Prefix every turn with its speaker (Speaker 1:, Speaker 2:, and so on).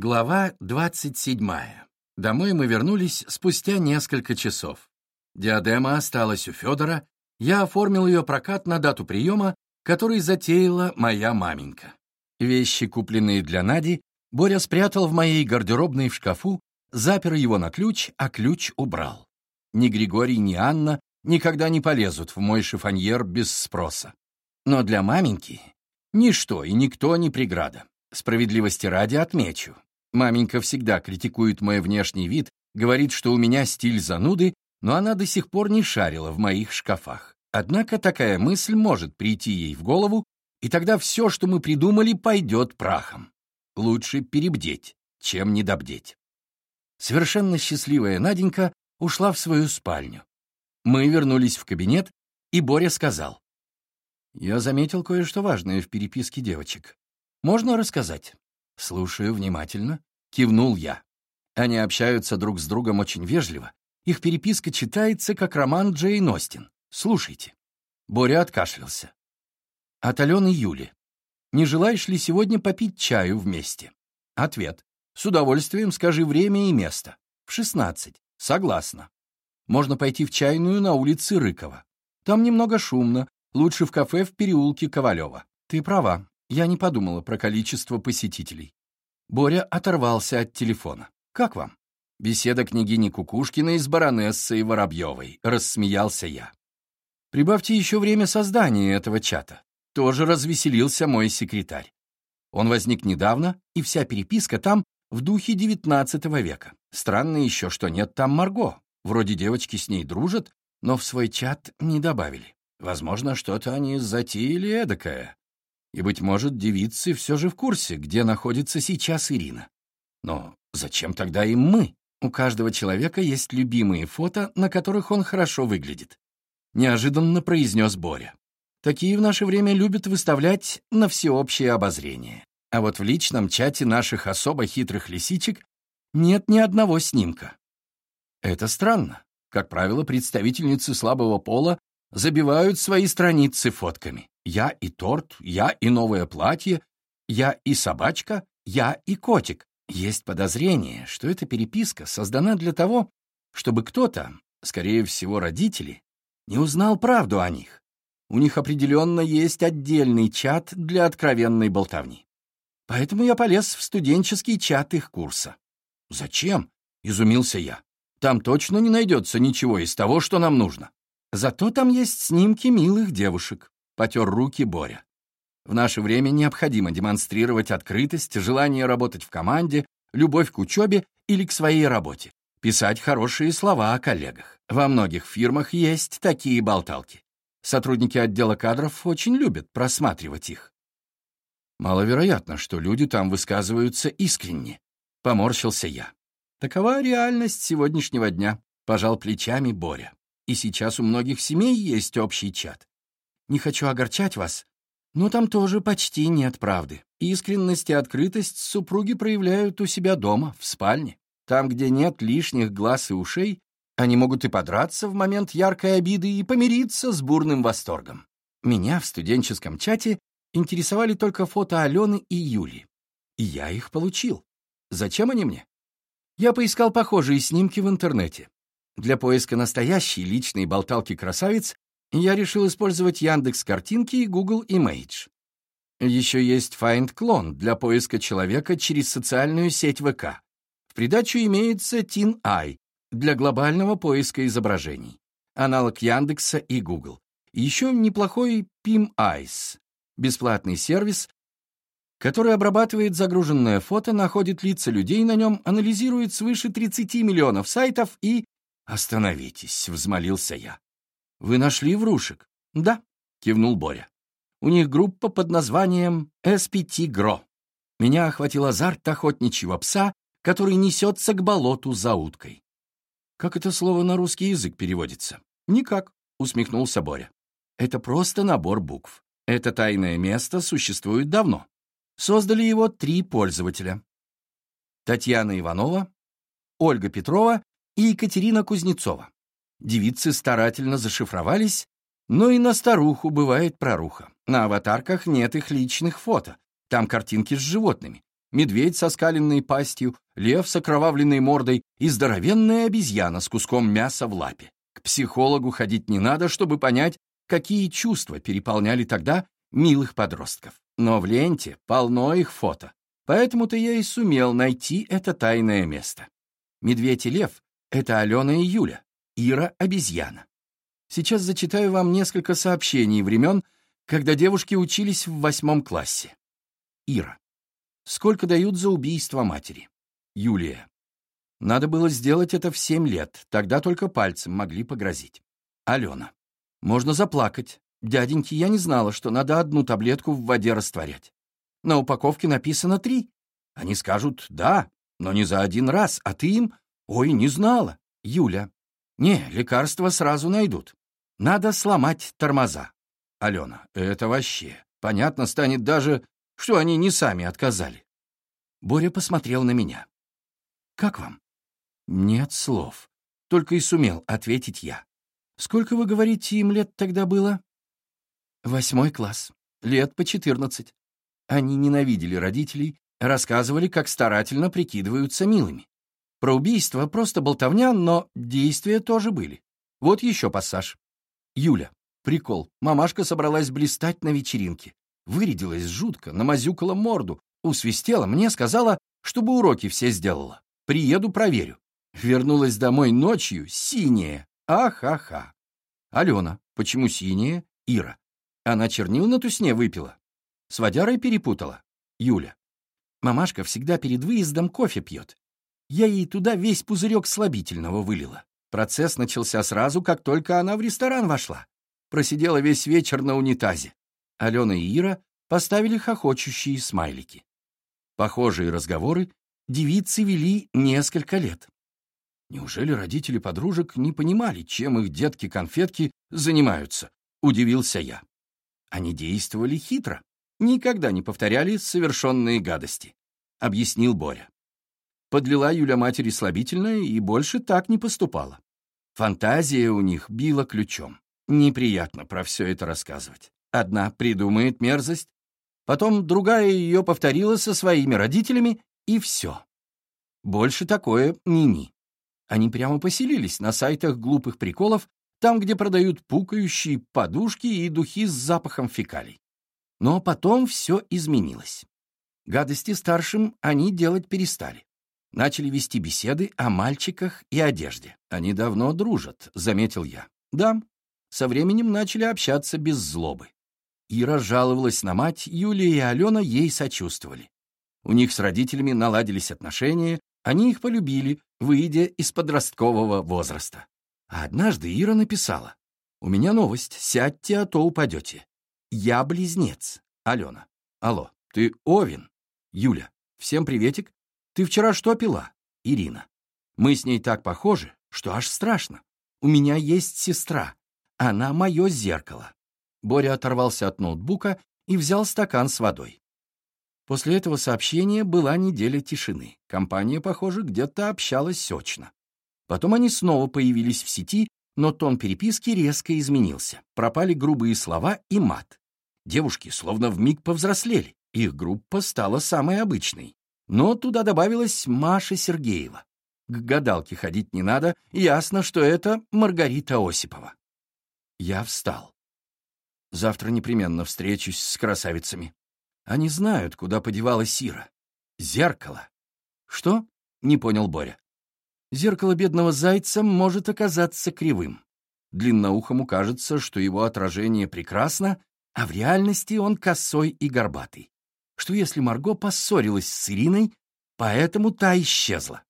Speaker 1: Глава 27. Домой мы вернулись спустя несколько часов. Диадема осталась у Федора, я оформил ее прокат на дату приема, который затеяла моя маменька. Вещи, купленные для Нади, Боря спрятал в моей гардеробной в шкафу, запер его на ключ, а ключ убрал. Ни Григорий, ни Анна никогда не полезут в мой шифоньер без спроса. Но для маменьки ничто и никто не преграда. Справедливости ради отмечу. Маменька всегда критикует мой внешний вид, говорит, что у меня стиль зануды, но она до сих пор не шарила в моих шкафах. Однако такая мысль может прийти ей в голову, и тогда все, что мы придумали, пойдет прахом. Лучше перебдеть, чем недобдеть. Совершенно счастливая Наденька ушла в свою спальню. Мы вернулись в кабинет, и Боря сказал. «Я заметил кое-что важное в переписке девочек. Можно рассказать?» «Слушаю внимательно», — кивнул я. Они общаются друг с другом очень вежливо. Их переписка читается, как роман Джейн Остин. Слушайте. Боря откашлялся. От Алены Юли. Не желаешь ли сегодня попить чаю вместе? Ответ. С удовольствием скажи время и место. В шестнадцать. Согласна. Можно пойти в чайную на улице Рыкова. Там немного шумно. Лучше в кафе в переулке Ковалева. Ты права. Я не подумала про количество посетителей. Боря оторвался от телефона. «Как вам?» «Беседа княгини Кукушкиной с баронессой Воробьевой», — рассмеялся я. «Прибавьте еще время создания этого чата». Тоже развеселился мой секретарь. Он возник недавно, и вся переписка там в духе XIX века. Странно еще, что нет там Марго. Вроде девочки с ней дружат, но в свой чат не добавили. Возможно, что-то они затеяли эдакое. И, быть может, девицы все же в курсе, где находится сейчас Ирина. Но зачем тогда им мы? У каждого человека есть любимые фото, на которых он хорошо выглядит. Неожиданно произнес Боря. Такие в наше время любят выставлять на всеобщее обозрение. А вот в личном чате наших особо хитрых лисичек нет ни одного снимка. Это странно. Как правило, представительницы слабого пола забивают свои страницы фотками. Я и торт, я и новое платье, я и собачка, я и котик. Есть подозрение, что эта переписка создана для того, чтобы кто-то, скорее всего родители, не узнал правду о них. У них определенно есть отдельный чат для откровенной болтовни. Поэтому я полез в студенческий чат их курса. «Зачем?» — изумился я. «Там точно не найдется ничего из того, что нам нужно. Зато там есть снимки милых девушек потер руки Боря. В наше время необходимо демонстрировать открытость, желание работать в команде, любовь к учебе или к своей работе, писать хорошие слова о коллегах. Во многих фирмах есть такие болталки. Сотрудники отдела кадров очень любят просматривать их. Маловероятно, что люди там высказываются искренне. Поморщился я. Такова реальность сегодняшнего дня, пожал плечами Боря. И сейчас у многих семей есть общий чат. Не хочу огорчать вас, но там тоже почти нет правды. Искренность и открытость супруги проявляют у себя дома, в спальне. Там, где нет лишних глаз и ушей, они могут и подраться в момент яркой обиды и помириться с бурным восторгом. Меня в студенческом чате интересовали только фото Алены и Юли. И я их получил. Зачем они мне? Я поискал похожие снимки в интернете. Для поиска настоящей личной болталки красавиц я решил использовать Яндекс картинки и Google Image. Еще есть Find Clone для поиска человека через социальную сеть ВК. В придачу имеется TinEye для глобального поиска изображений, аналог Яндекса и Google. Еще неплохой PimEyes, бесплатный сервис, который обрабатывает загруженное фото, находит лица людей на нем, анализирует свыше 30 миллионов сайтов и... «Остановитесь», — взмолился я. «Вы нашли врушек?» «Да», — кивнул Боря. «У них группа под названием SPT Гро. Меня охватил азарт охотничьего пса, который несется к болоту за уткой». «Как это слово на русский язык переводится?» «Никак», — усмехнулся Боря. «Это просто набор букв. Это тайное место существует давно. Создали его три пользователя. Татьяна Иванова, Ольга Петрова и Екатерина Кузнецова. Девицы старательно зашифровались, но и на старуху бывает проруха. На аватарках нет их личных фото, там картинки с животными. медведь со скаленной пастью, лев с окровавленной мордой и здоровенная обезьяна с куском мяса в лапе. К психологу ходить не надо, чтобы понять, какие чувства переполняли тогда милых подростков. Но в ленте полно их фото. Поэтому-то я и сумел найти это тайное место. Медведь и лев — это Алена и Юля, Ира — обезьяна. Сейчас зачитаю вам несколько сообщений времен, когда девушки учились в восьмом классе. Ира. Сколько дают за убийство матери? Юлия. Надо было сделать это в семь лет, тогда только пальцем могли погрозить. Алена. Можно заплакать. Дяденьки, я не знала, что надо одну таблетку в воде растворять. На упаковке написано три. Они скажут «да», но не за один раз, а ты им «ой, не знала». Юля. Не, лекарства сразу найдут. Надо сломать тормоза. Алена. Это вообще. Понятно станет даже, что они не сами отказали. Боря посмотрел на меня. «Как вам?» «Нет слов. Только и сумел ответить я. Сколько, вы говорите, им лет тогда было?» «Восьмой класс. Лет по четырнадцать. Они ненавидели родителей, рассказывали, как старательно прикидываются милыми. Про убийство просто болтовня, но действия тоже были. Вот еще пассаж. Юля. Прикол. Мамашка собралась блистать на вечеринке. Вырядилась жутко, намазюкала морду, усвистела, мне сказала, чтобы уроки все сделала. Приеду, проверю. Вернулась домой ночью, синяя. Ах-ха-ха. Алена. Почему синяя? Ира. Она чернил на тусне выпила. С водярой перепутала. Юля. Мамашка всегда перед выездом кофе пьет. Я ей туда весь пузырек слабительного вылила. Процесс начался сразу, как только она в ресторан вошла. Просидела весь вечер на унитазе. Алена и Ира поставили хохочущие смайлики. Похожие разговоры девицы вели несколько лет. Неужели родители подружек не понимали, чем их детки-конфетки занимаются? Удивился я. Они действовали хитро, никогда не повторяли совершенные гадости, объяснил Боря. Подлила Юля матери слабительное и больше так не поступала. Фантазия у них била ключом. Неприятно про все это рассказывать. Одна придумает мерзость, потом другая ее повторила со своими родителями, и все. Больше такое ни-ни. Они прямо поселились на сайтах глупых приколов, там, где продают пукающие подушки и духи с запахом фекалий. Но потом все изменилось. Гадости старшим они делать перестали. Начали вести беседы о мальчиках и одежде. Они давно дружат, заметил я. Да, со временем начали общаться без злобы. Ира жаловалась на мать, Юлия и Алена ей сочувствовали. У них с родителями наладились отношения, они их полюбили, выйдя из подросткового возраста. А однажды Ира написала. «У меня новость, сядьте, а то упадете. Я близнец. Алена. Алло, ты Овен? Юля. Всем приветик. Ты вчера что пила? Ирина. Мы с ней так похожи, что аж страшно. У меня есть сестра. Она мое зеркало. Боря оторвался от ноутбука и взял стакан с водой. После этого сообщения была неделя тишины. Компания, похоже, где-то общалась сочно. Потом они снова появились в сети, но тон переписки резко изменился. Пропали грубые слова и мат. Девушки словно вмиг повзрослели. Их группа стала самой обычной. Но туда добавилась Маша Сергеева. К гадалке ходить не надо, ясно, что это Маргарита Осипова. Я встал. Завтра непременно встречусь с красавицами. Они знают, куда подевалась Сира. Зеркало. Что? Не понял Боря. Зеркало бедного зайца может оказаться кривым. Длинноухому кажется, что его отражение прекрасно, а в реальности он косой и горбатый что если Марго поссорилась с Ириной, поэтому та исчезла.